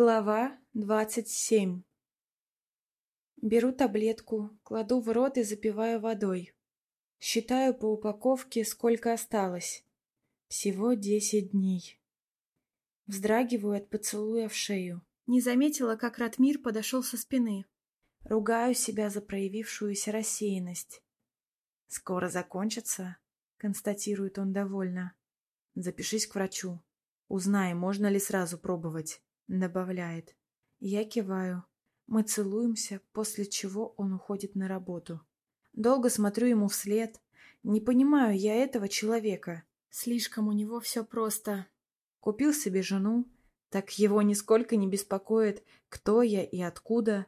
Глава двадцать семь Беру таблетку, кладу в рот и запиваю водой. Считаю по упаковке, сколько осталось. Всего десять дней. Вздрагиваю от поцелуя в шею. Не заметила, как Ратмир подошел со спины. Ругаю себя за проявившуюся рассеянность. «Скоро закончится», — констатирует он довольно. «Запишись к врачу. Узнай, можно ли сразу пробовать». Добавляет. Я киваю. Мы целуемся, после чего он уходит на работу. Долго смотрю ему вслед. Не понимаю я этого человека. Слишком у него все просто. Купил себе жену, так его нисколько не беспокоит, кто я и откуда.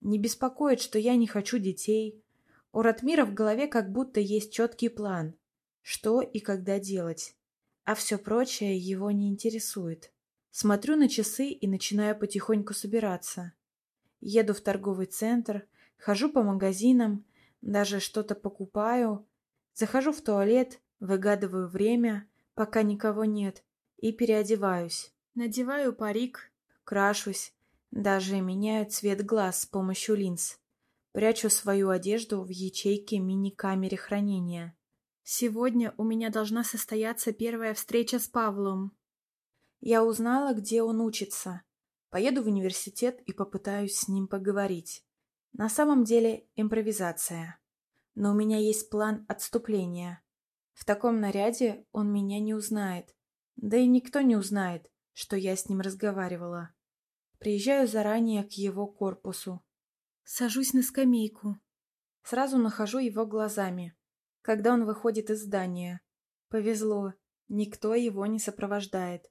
Не беспокоит, что я не хочу детей. У Ратмира в голове как будто есть четкий план, что и когда делать. А все прочее его не интересует. Смотрю на часы и начинаю потихоньку собираться. Еду в торговый центр, хожу по магазинам, даже что-то покупаю. Захожу в туалет, выгадываю время, пока никого нет, и переодеваюсь. Надеваю парик, крашусь, даже меняю цвет глаз с помощью линз. Прячу свою одежду в ячейке мини-камере хранения. Сегодня у меня должна состояться первая встреча с Павлом. Я узнала, где он учится. Поеду в университет и попытаюсь с ним поговорить. На самом деле импровизация. Но у меня есть план отступления. В таком наряде он меня не узнает. Да и никто не узнает, что я с ним разговаривала. Приезжаю заранее к его корпусу. Сажусь на скамейку. Сразу нахожу его глазами, когда он выходит из здания. Повезло, никто его не сопровождает.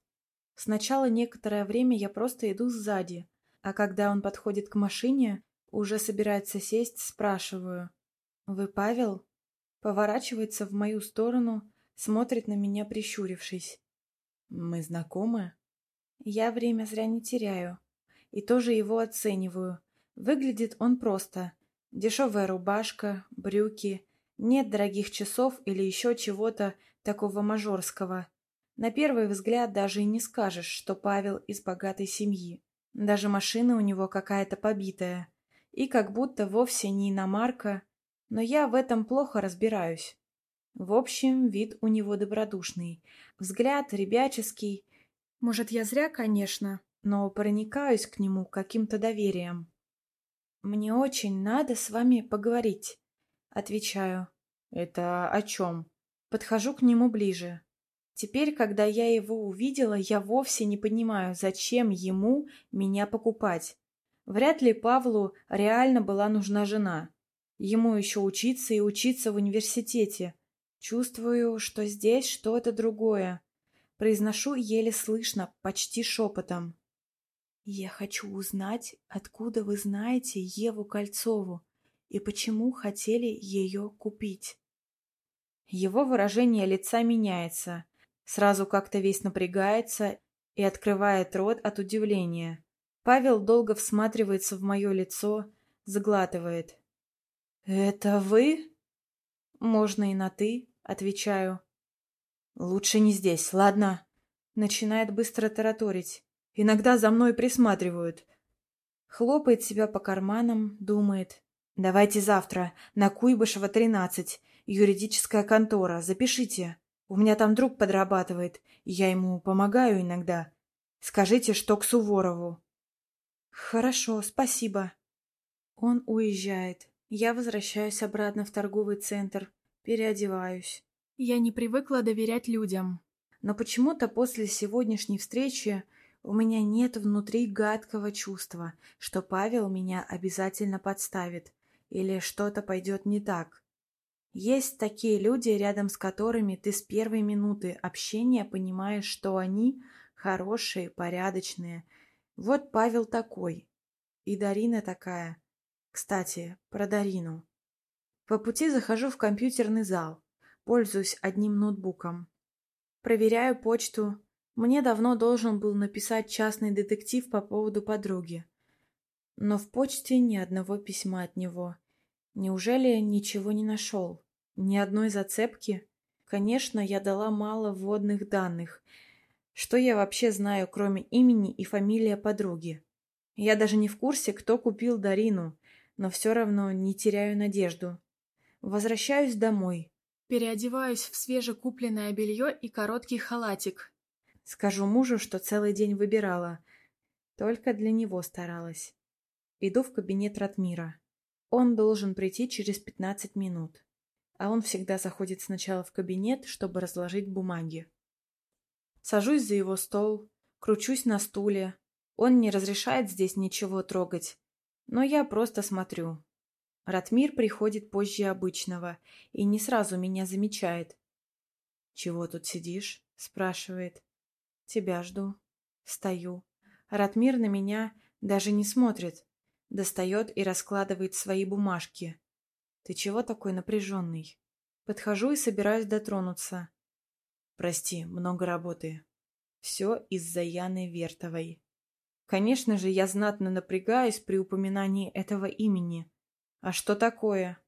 Сначала некоторое время я просто иду сзади, а когда он подходит к машине, уже собирается сесть, спрашиваю. «Вы Павел?» Поворачивается в мою сторону, смотрит на меня, прищурившись. «Мы знакомы?» Я время зря не теряю. И тоже его оцениваю. Выглядит он просто. Дешевая рубашка, брюки, нет дорогих часов или еще чего-то такого мажорского. На первый взгляд даже и не скажешь, что Павел из богатой семьи. Даже машина у него какая-то побитая. И как будто вовсе не иномарка, но я в этом плохо разбираюсь. В общем, вид у него добродушный, взгляд ребяческий. Может, я зря, конечно, но проникаюсь к нему каким-то доверием. «Мне очень надо с вами поговорить», — отвечаю. «Это о чем?» Подхожу к нему ближе. Теперь, когда я его увидела, я вовсе не понимаю, зачем ему меня покупать. Вряд ли Павлу реально была нужна жена. Ему еще учиться и учиться в университете. Чувствую, что здесь что-то другое. Произношу еле слышно, почти шепотом. «Я хочу узнать, откуда вы знаете Еву Кольцову и почему хотели ее купить». Его выражение лица меняется – Сразу как-то весь напрягается и открывает рот от удивления. Павел долго всматривается в мое лицо, заглатывает. «Это вы?» «Можно и на «ты», — отвечаю. «Лучше не здесь, ладно?» Начинает быстро тараторить. «Иногда за мной присматривают». Хлопает себя по карманам, думает. «Давайте завтра, на Куйбышева, 13, юридическая контора, запишите». У меня там друг подрабатывает, и я ему помогаю иногда. Скажите, что к Суворову. Хорошо, спасибо. Он уезжает. Я возвращаюсь обратно в торговый центр, переодеваюсь. Я не привыкла доверять людям. Но почему-то после сегодняшней встречи у меня нет внутри гадкого чувства, что Павел меня обязательно подставит или что-то пойдет не так. Есть такие люди, рядом с которыми ты с первой минуты общения понимаешь, что они хорошие, порядочные. Вот Павел такой. И Дарина такая. Кстати, про Дарину. По пути захожу в компьютерный зал. Пользуюсь одним ноутбуком. Проверяю почту. Мне давно должен был написать частный детектив по поводу подруги. Но в почте ни одного письма от него. Неужели ничего не нашел? Ни одной зацепки? Конечно, я дала мало вводных данных. Что я вообще знаю, кроме имени и фамилии подруги? Я даже не в курсе, кто купил Дарину, но все равно не теряю надежду. Возвращаюсь домой. Переодеваюсь в свежекупленное белье и короткий халатик. Скажу мужу, что целый день выбирала. Только для него старалась. Иду в кабинет Ратмира. Он должен прийти через 15 минут. А он всегда заходит сначала в кабинет, чтобы разложить бумаги. Сажусь за его стол, кручусь на стуле. Он не разрешает здесь ничего трогать. Но я просто смотрю. Ратмир приходит позже обычного и не сразу меня замечает. «Чего тут сидишь?» — спрашивает. «Тебя жду». Встаю. Ратмир на меня даже не смотрит. Достает и раскладывает свои бумажки. «Ты чего такой напряженный?» Подхожу и собираюсь дотронуться. «Прости, много работы. Все из-за Яны Вертовой». Конечно же, я знатно напрягаюсь при упоминании этого имени. А что такое?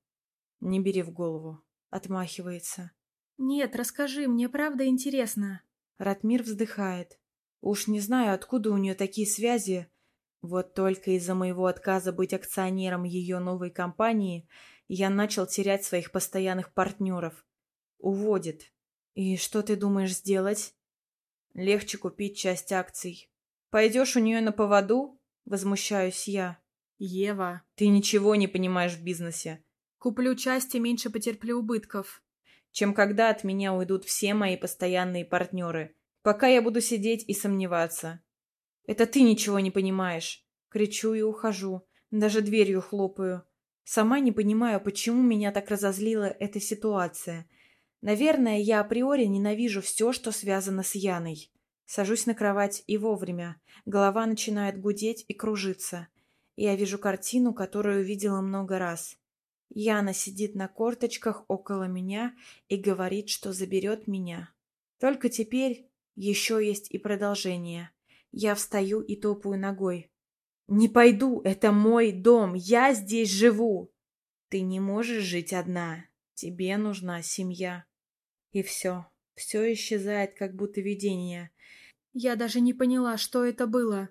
Не бери в голову. Отмахивается. Нет, расскажи, мне правда интересно. Ратмир вздыхает. Уж не знаю, откуда у нее такие связи. Вот только из-за моего отказа быть акционером ее новой компании я начал терять своих постоянных партнеров. Уводит. И что ты думаешь сделать? Легче купить часть акций. Пойдешь у нее на поводу? Возмущаюсь я. Ева. Ты ничего не понимаешь в бизнесе. Куплю часть и меньше потерплю убытков. Чем когда от меня уйдут все мои постоянные партнеры. Пока я буду сидеть и сомневаться. Это ты ничего не понимаешь. Кричу и ухожу. Даже дверью хлопаю. Сама не понимаю, почему меня так разозлила эта ситуация. Наверное, я априори ненавижу все, что связано с Яной. Сажусь на кровать и вовремя. Голова начинает гудеть и кружиться. Я вижу картину, которую видела много раз. Яна сидит на корточках около меня и говорит, что заберет меня. Только теперь еще есть и продолжение. Я встаю и топаю ногой. «Не пойду, это мой дом, я здесь живу!» «Ты не можешь жить одна, тебе нужна семья». И все, все исчезает, как будто видение. Я даже не поняла, что это было.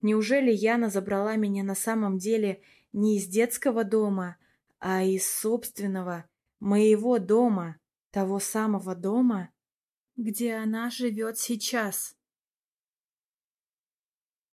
Неужели Яна забрала меня на самом деле не из детского дома, а из собственного, моего дома, того самого дома, где она живет сейчас?